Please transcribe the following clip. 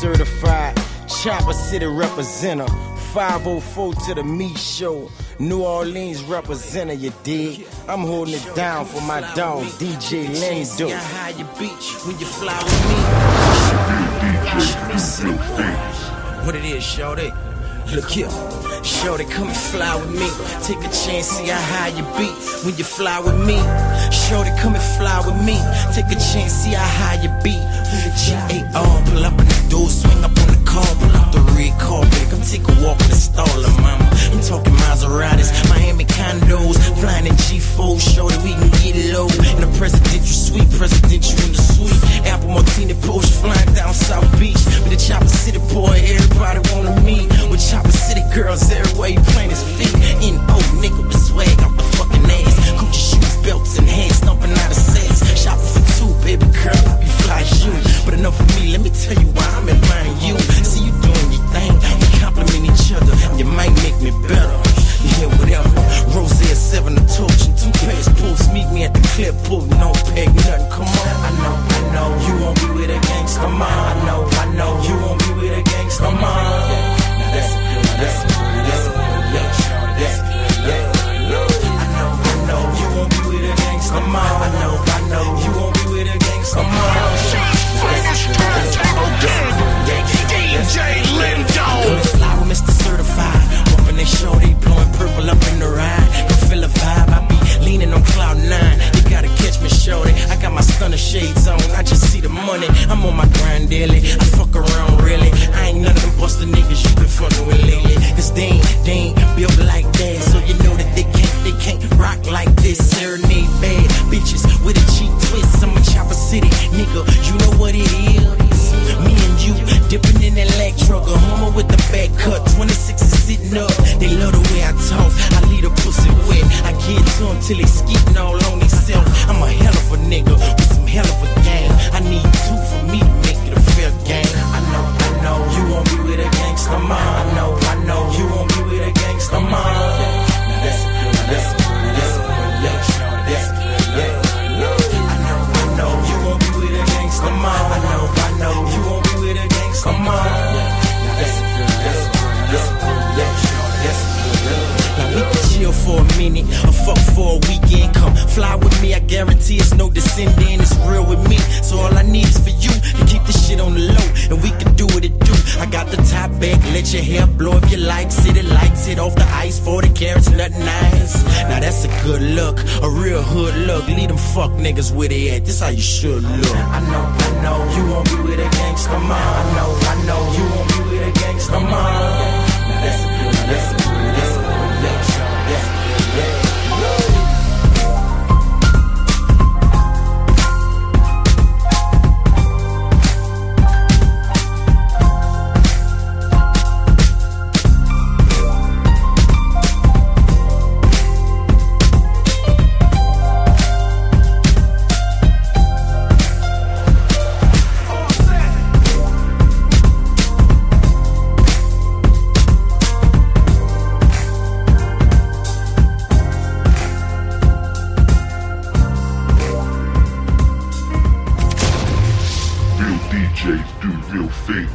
certified. Chopper City representative. 504 to the me show. New Orleans representative, you dig? I'm holding it down for my dog, DJ Lindo. how you beach when you fly with me. What it is, shorty? Look here. Shorty, come and fly with me. Take a chance, see how high you be when you fly with me. Shorty, come and fly with me. Take a chance, see how high you be. When the G-A-R, pull up in the door, swing up on the car, pull up the red clip, pull I fuck around really. I ain't none of them busted niggas you been fucking with lately. Cause they ain't, they ain't built like that. So you know that they can't, they can't rock like this. Serenade bad bitches with a cheap twist. I'm a chopper city, nigga. You know what it is. Me and you dipping in that leg truck, a homer with the back cut. 26 is sitting up. They love the way I talk. I leave a pussy wet. I get to them till they skeeting for a minute, or fuck for a weekend. Come fly with me, I guarantee it's no descending. It's real with me, so all I need is for you to keep this shit on the low, and we can do what it do. I got the top back, let your hair blow if you like. City lights hit off the ice, 40 carats, nothing nice. Now that's a good look, a real hood look. Lead them fuck niggas where they at. This how you should look. I know, I know, you won't be with a gangster mom. I know, I know, you won't viu feito.